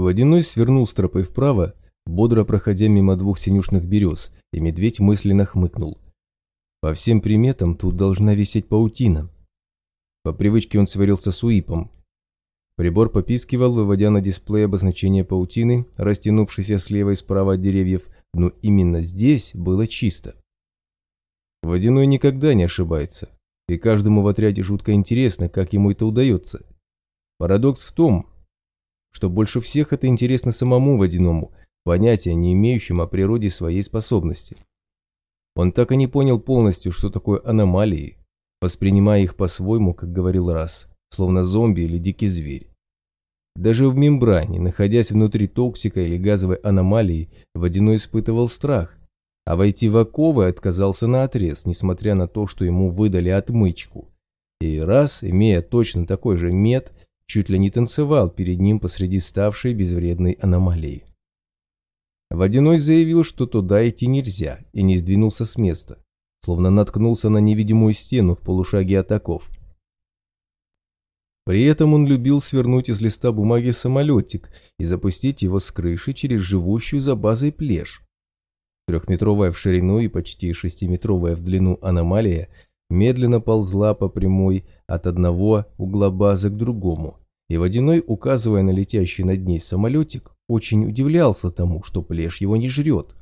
Водяной свернул с тропы вправо, бодро проходя мимо двух синюшных берез, и медведь мысленно хмыкнул. По всем приметам тут должна висеть паутина. По привычке он сверился с УИПом. Прибор попискивал, выводя на дисплей обозначение паутины, растянувшейся слева и справа от деревьев, но именно здесь было чисто. Водяной никогда не ошибается, и каждому в отряде жутко интересно, как ему это удается. Парадокс в том, что больше всех это интересно самому Водяному, понятия не имеющим о природе своей способности. Он так и не понял полностью, что такое аномалии, воспринимая их по-своему, как говорил Раз, словно зомби или дикий зверь. Даже в мембране, находясь внутри токсика или газовой аномалии, Водяной испытывал страх, а войти в оковы отказался на отрез, несмотря на то, что ему выдали отмычку. И раз, имея точно такой же мед, чуть ли не танцевал перед ним посреди ставшей безвредной аномалии. Водяной заявил, что туда идти нельзя, и не сдвинулся с места, словно наткнулся на невидимую стену в полушаге от оков. При этом он любил свернуть из листа бумаги самолетик и запустить его с крыши через живущую за базой плешь. Трехметровая в ширину и почти шестиметровая в длину аномалия медленно ползла по прямой от одного угла базы к другому, и Водяной, указывая на летящий над ней самолетик, очень удивлялся тому, что плешь его не жрет.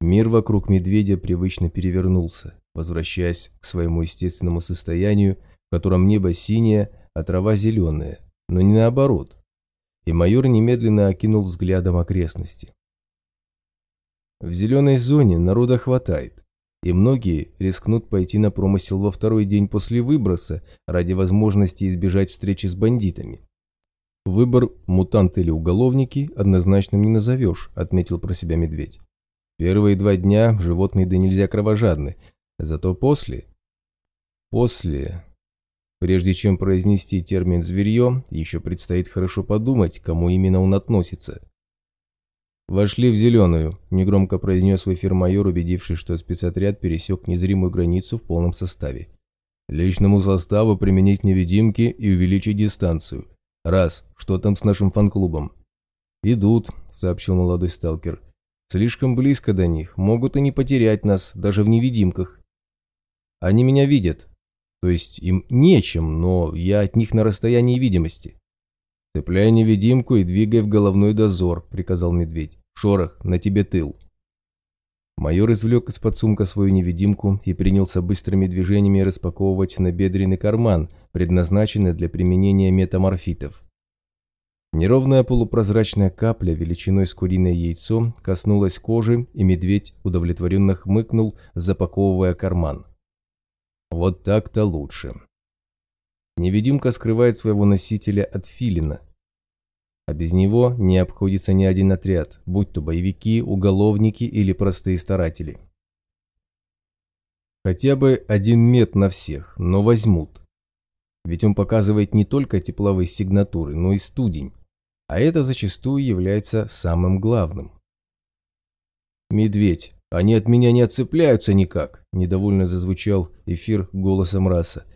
Мир вокруг медведя привычно перевернулся, возвращаясь к своему естественному состоянию, в котором небо синее, а трава зеленая, но не наоборот. И майор немедленно окинул взглядом окрестности. В зеленой зоне народа хватает, и многие рискнут пойти на промысел во второй день после выброса ради возможности избежать встречи с бандитами. Выбор мутант или уголовники однозначным не назовешь, отметил про себя медведь. Первые два дня животные да нельзя кровожадны, зато после... После... Прежде чем произнести термин «зверье», еще предстоит хорошо подумать, к кому именно он относится. «Вошли в зеленую», – негромко произнес в эфир майор, убедившись, что спецотряд пересек незримую границу в полном составе. «Личному составу применить невидимки и увеличить дистанцию. Раз, что там с нашим фан-клубом?» «Идут», – сообщил молодой сталкер. «Слишком близко до них, могут и не потерять нас, даже в невидимках. Они меня видят, то есть им нечем, но я от них на расстоянии видимости». «Цепляй невидимку и двигай в головной дозор», – приказал медведь. Шорох, на тебе тыл. Майор извлек из-под сумка свою невидимку и принялся быстрыми движениями распаковывать набедренный карман, предназначенный для применения метаморфитов. Неровная полупрозрачная капля величиной с куриное яйцо коснулась кожи, и медведь удовлетворенно хмыкнул, запаковывая карман. Вот так-то лучше. Невидимка скрывает своего носителя от филина, а без него не обходится ни один отряд, будь то боевики, уголовники или простые старатели. Хотя бы один мет на всех, но возьмут. Ведь он показывает не только тепловые сигнатуры, но и студень, а это зачастую является самым главным. «Медведь, они от меня не отцепляются никак», – недовольно зазвучал эфир голосом раса.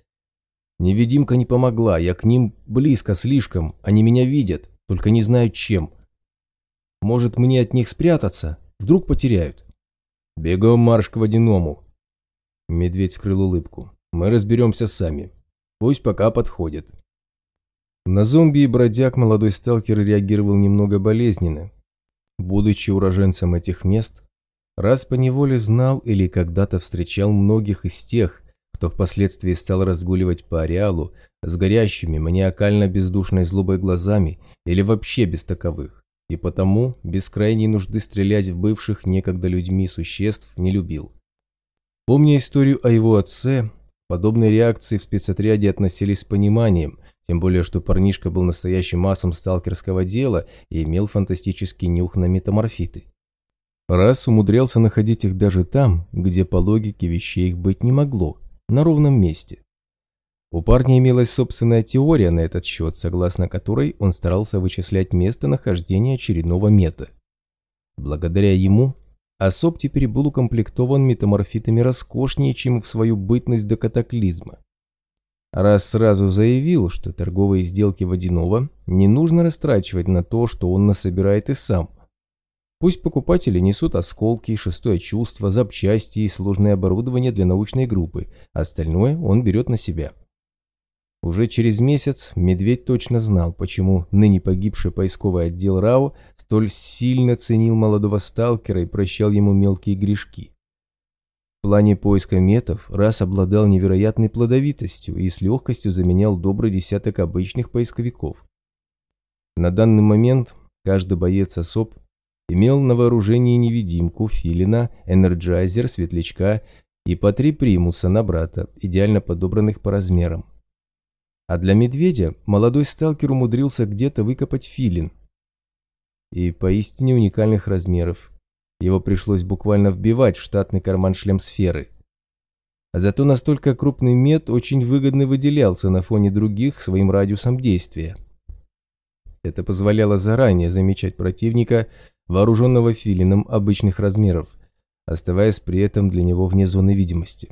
«Невидимка не помогла, я к ним близко слишком, они меня видят. Только не знаю чем. Может, мне от них спрятаться? Вдруг потеряют? Бегом марш к водяному. Медведь скрыл улыбку. Мы разберемся сами. Пусть пока подходит. На зомби и бродяг молодой сталкер реагировал немного болезненно. Будучи уроженцем этих мест, раз поневоле знал или когда-то встречал многих из тех, кто впоследствии стал разгуливать по ареалу с горящими маниакально-бездушной злобой глазами или вообще без таковых, и потому без крайней нужды стрелять в бывших некогда людьми существ не любил. Помня историю о его отце, подобные реакции в спецотряде относились с пониманием, тем более что парнишка был настоящим массом сталкерского дела и имел фантастический нюх на метаморфиты. Раз умудрялся находить их даже там, где по логике вещей их быть не могло, на ровном месте. У парня имелась собственная теория на этот счет, согласно которой он старался вычислять место нахождения очередного мета. Благодаря ему Особ теперь был укомплектован метаморфитами роскошнее, чем в свою бытность до катаклизма. раз сразу заявил, что торговые сделки Водянова не нужно растрачивать на то, что он насобирает и сам. Пусть покупатели несут осколки, шестое чувство, запчасти и сложное оборудование для научной группы, остальное он берет на себя. Уже через месяц Медведь точно знал, почему ныне погибший поисковый отдел РАО столь сильно ценил молодого сталкера и прощал ему мелкие грешки. В плане поиска метов раз обладал невероятной плодовитостью и с легкостью заменял добрый десяток обычных поисковиков. На данный момент каждый боец особ имел на вооружении невидимку, филина, энерджайзер, светлячка и по три примуса на брата, идеально подобранных по размерам. А для медведя молодой сталкер умудрился где-то выкопать филин. И поистине уникальных размеров. Его пришлось буквально вбивать в штатный карман шлем сферы. А зато настолько крупный мед очень выгодно выделялся на фоне других своим радиусом действия. Это позволяло заранее замечать противника, вооруженного филином обычных размеров, оставаясь при этом для него вне зоны видимости.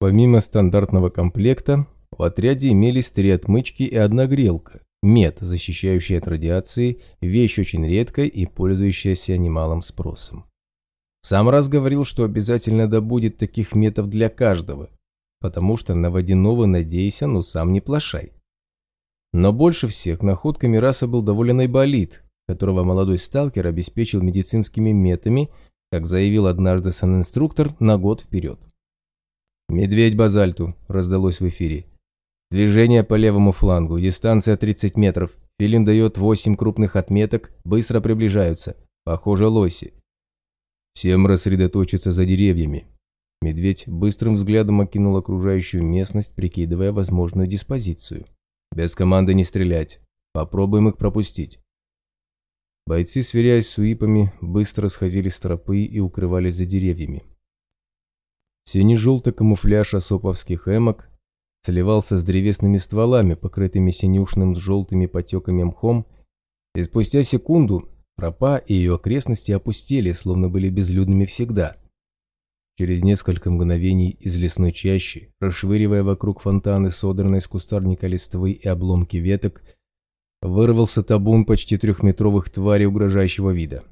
Помимо стандартного комплекта, в отряде имелись три отмычки и одна грелка. Мед, защищающий от радиации, вещь очень редкая и пользующаяся немалым спросом. Сам раз говорил, что обязательно добудет таких метов для каждого, потому что на водяного надейся, но сам не плашай. Но больше всех находками раса был доволен Айболит, которого молодой сталкер обеспечил медицинскими метами, как заявил однажды сан-инструктор, на год вперед. «Медведь базальту», – раздалось в эфире. Движение по левому флангу, дистанция 30 метров. Филин дает 8 крупных отметок, быстро приближаются. Похоже, лоси. Всем рассредоточиться за деревьями. Медведь быстрым взглядом окинул окружающую местность, прикидывая возможную диспозицию. Без команды не стрелять. Попробуем их пропустить. Бойцы, сверяясь с уипами, быстро сходили с тропы и укрывались за деревьями. Сине-желтый камуфляж осоповских эмок сливался с древесными стволами, покрытыми синюшным с желтыми потеками мхом, и спустя секунду тропа и ее окрестности опустели, словно были безлюдными всегда. Через несколько мгновений из лесной чащи, расшвыривая вокруг фонтаны содранной с кустарника листвы и обломки веток, вырвался табун почти трехметровых тварей угрожающего вида.